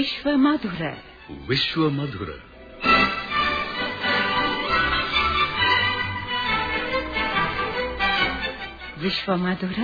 විශ්ව මధుර විශ්ව මధుර විශ්ව මధుර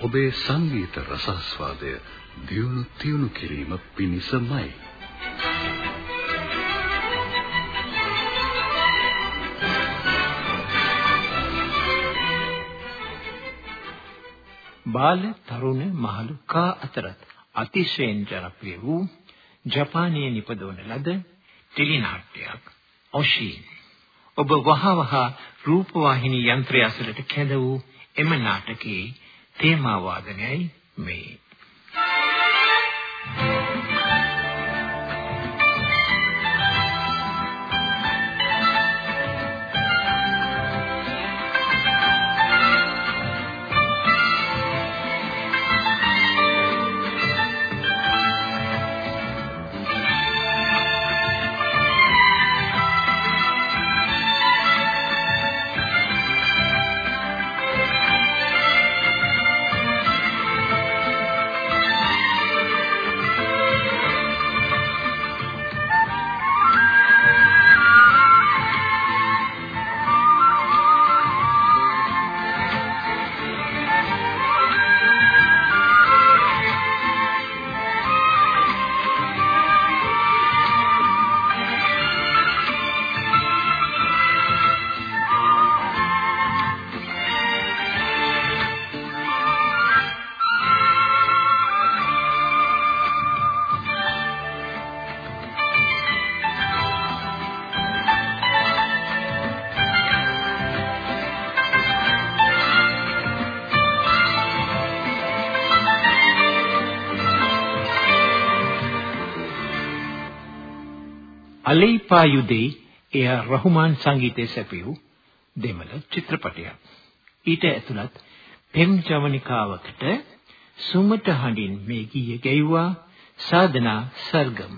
ඔබේ සංගීත රසාස්වාදය දියුණු තියුණු කිරීම පිණිසමයි බාල තරුණ මහලු කා අතරත් අතිශයින් ජනප්‍රිය වූ ජපානයේ නිපදවන ලද ටෙලි නාට්‍යයක් ඔෂීන් ඔබ වහවහ රූපවාහිනී යන්ත්‍රය අසලට කැඳ වූ එම නාටකයේ තේමා වාදනයයි මේ. අලීපා යුදේ එය රහුමාන් සංගීතයේ සැපයූ දෙමළ චිත්‍රපටයක්. ඊට ඇතුළත් පෙම් ජවනිකාවකට සුමට හඬින් මේ ගීය ගැයුවා සාදනා සර්ගම්.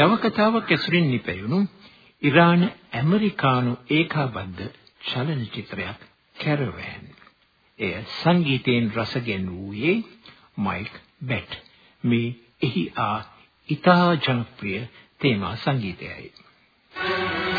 නවකතාවක් ඇසුරින් නිපැයුණු ඉරාන ඇමරිකානු ඒකාබද්ධ චලනචිත්‍රයක් කැරවෑන්. එය සංගීතයෙන් රසගෙන වූයේ මයික් බෙට්. මේ එහි ආ ඉතා ජනප්‍රිය තේමා සංගීතයයි. මීවද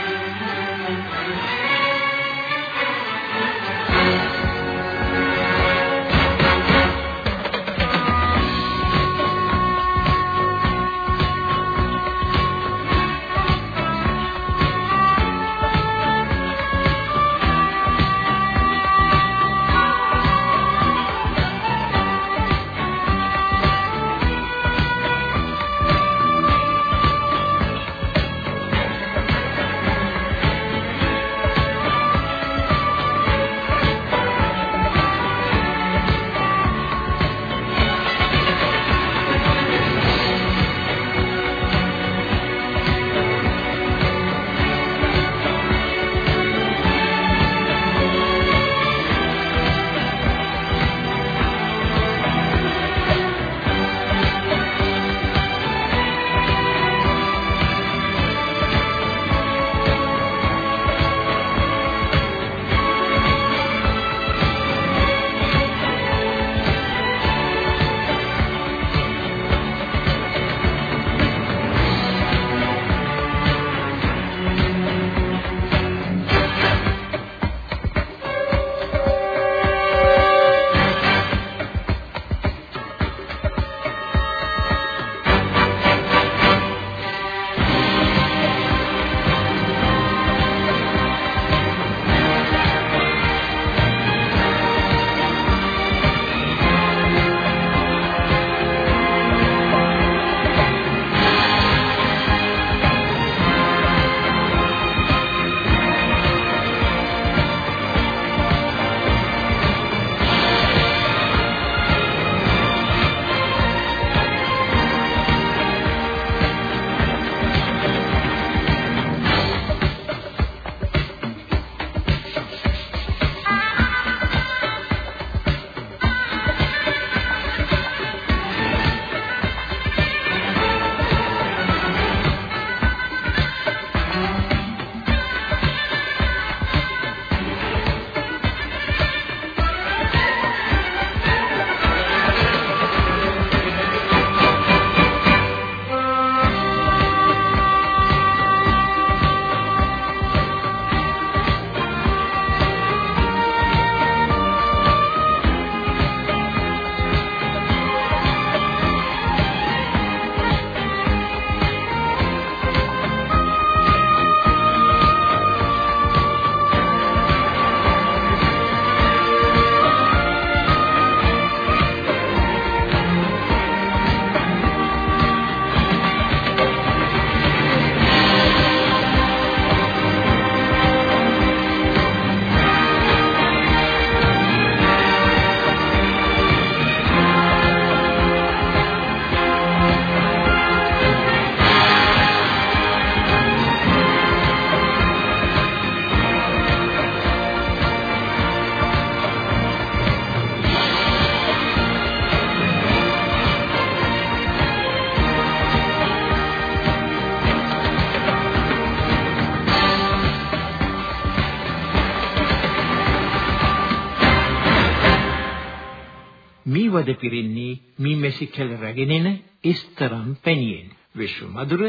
පිරින්නේ මීමැසි කෙල රැගෙනෙන ඉස්තරම් පැණියෙන්. විශ්ව මధుර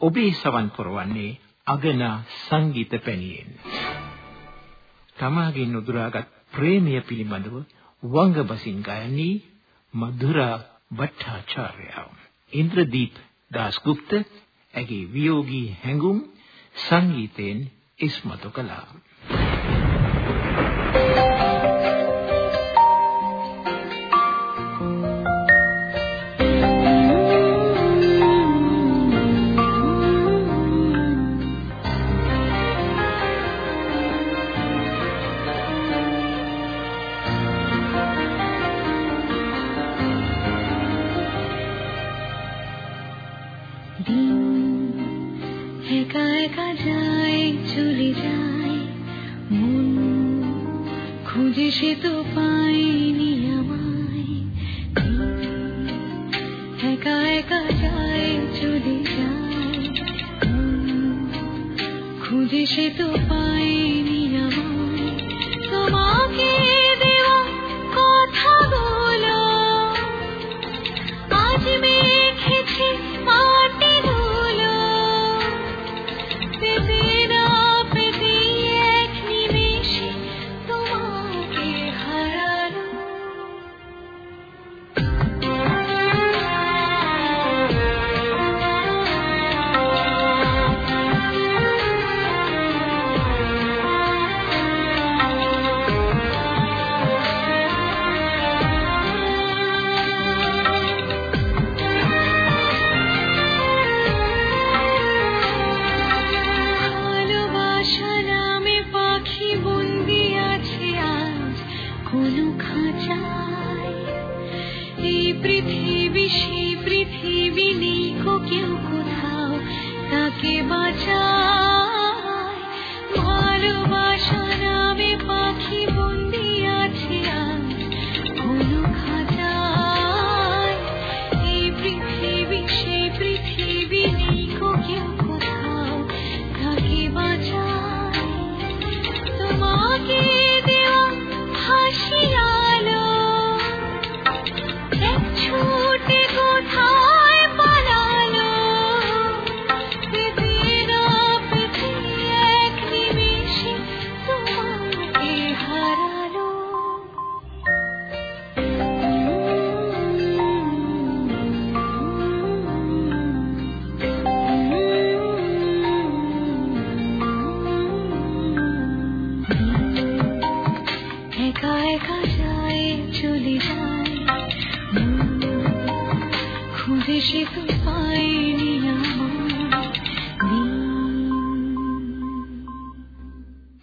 ඔබේ සවන් පුරවන්නේ අගනා සංගීත පැණියෙන්. තමාගෙන් උදුරාගත් ප්‍රේමය පිළිබඳව වංගබසින් ගයන්නේ මధుරා භට්ටාචාර්යව. ඉන්ද්‍රදීප් දාස්ගුප්ත ඇගේ වියෝගී හැඟුම් සංගීතයෙන් ඉස්මතු කළා. দিন একা একা যায়, চলে যায়। মন খুঁজে সে তো পায়নি আমায়। একা একা যায়, চলে যায়। খুঁজে সে তো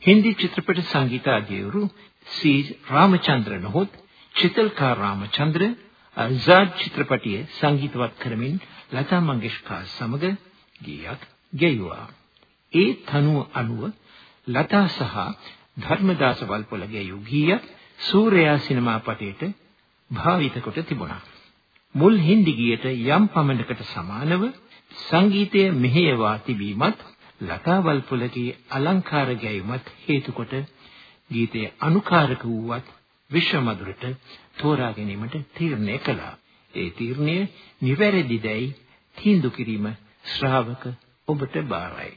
හින්දි චිත්‍රපට සංගීතඥයරු සී රාමචන්ද්‍රන් හොත් චිතල්කා රාමචන්ද්‍ර අර්ජාඩ් චිත්‍රපටියේ සංගීතවත් කරමින් ලතා මංගেশකා සමග ගීයක් ගැයුවා. ඒ තනුව අනුව ලතා සහ ධර්මදාස වල්පොල ගැයූ ගීය සූර්යා සිනමා පටේට භාවිත කොට තිබුණා. මුල් හින්දි ගීයට යම් පමණකට සමානව සංගීතය මෙහෙයවා තිබීමත් ලතා වල්පොලගේ අලංකාර ගැයීමත් හේතු කොට ගීතයේ අනුකාරක වූවත් විශ්වමధుරට තෝරා ගැනීමට තීරණය කළා. ඒ තීරණය නිවැරදිදයි තීන්දුව කිරීම ශ්‍රාවක ඔබට බාරයි.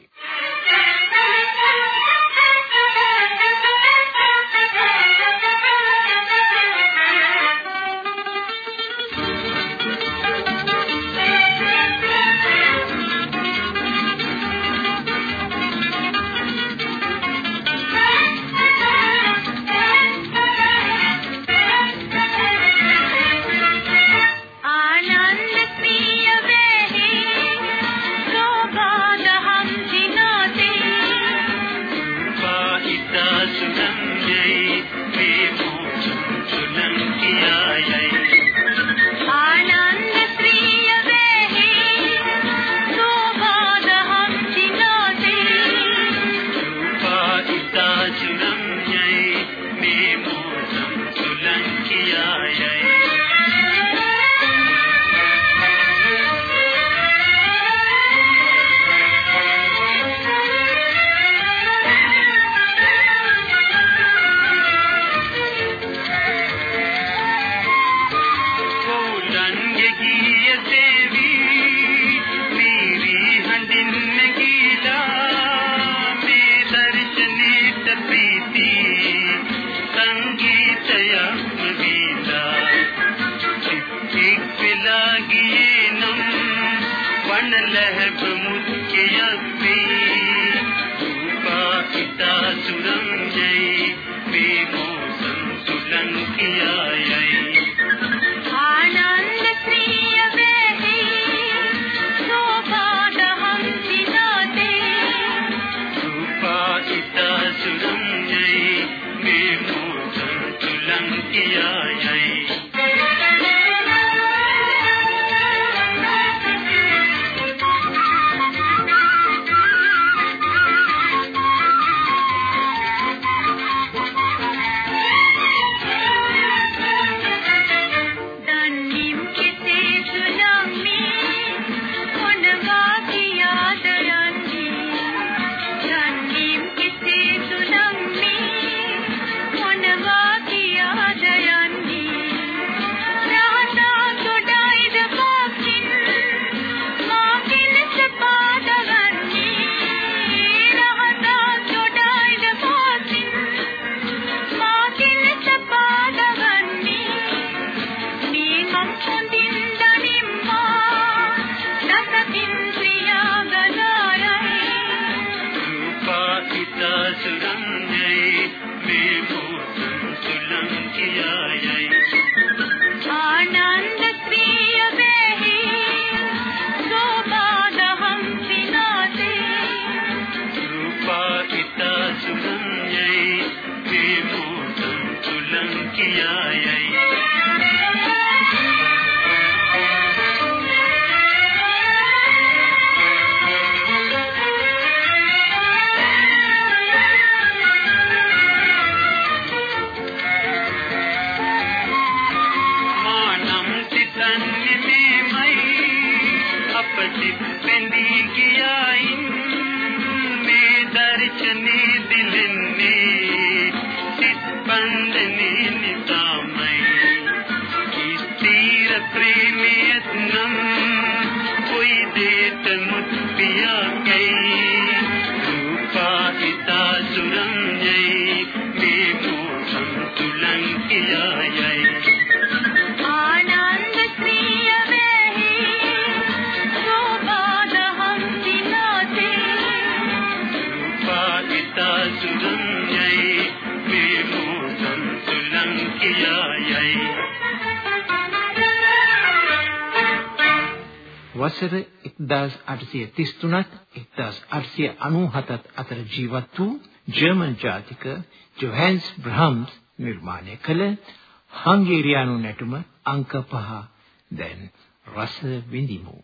වන්නේ මයි අපට පෙඳී ගියයින්. මේ දර්ශනේ දිලන්නේ සිත් බඳනේ නිතාමයි කිස්තිර ප්‍රේමියත් නම් කොයි දේට මුත් පියා කයි තුලං කියායයි. වසර 1833ත් 1897ත් අතර ජීවත් වූ ජර්මන් ජාතික ජොහන්ස් බ්‍රහම්ස් නිර්මාණය කළ හංගේරියානු නැටුම අංක 5 දැන් රස විඳිමු.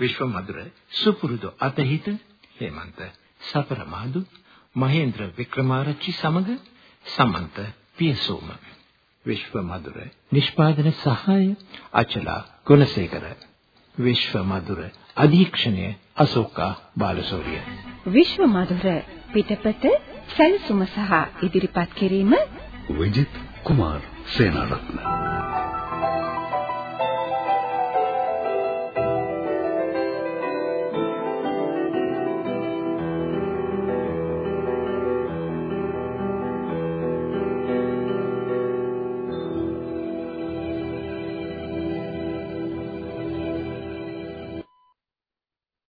විශ්වමధుර සුපුරුදු අතහිත හේමන්ත සතරමාදු මහේන්ද්‍ර වික්‍රමාරච්චි සමග සමන්ත පියසෝම. විශ්වමధుර නිෂ්පාදන සහාය අචලා ගුණසේකර. විශ්වමధుර අධීක්ෂණය අශෝකා බාලසෝරිය. විශ්වමధుර පිටපත සැලසුම සහ ඉදිරිපත් කිරීම විජිත් කුමාර් සේනාරත්න.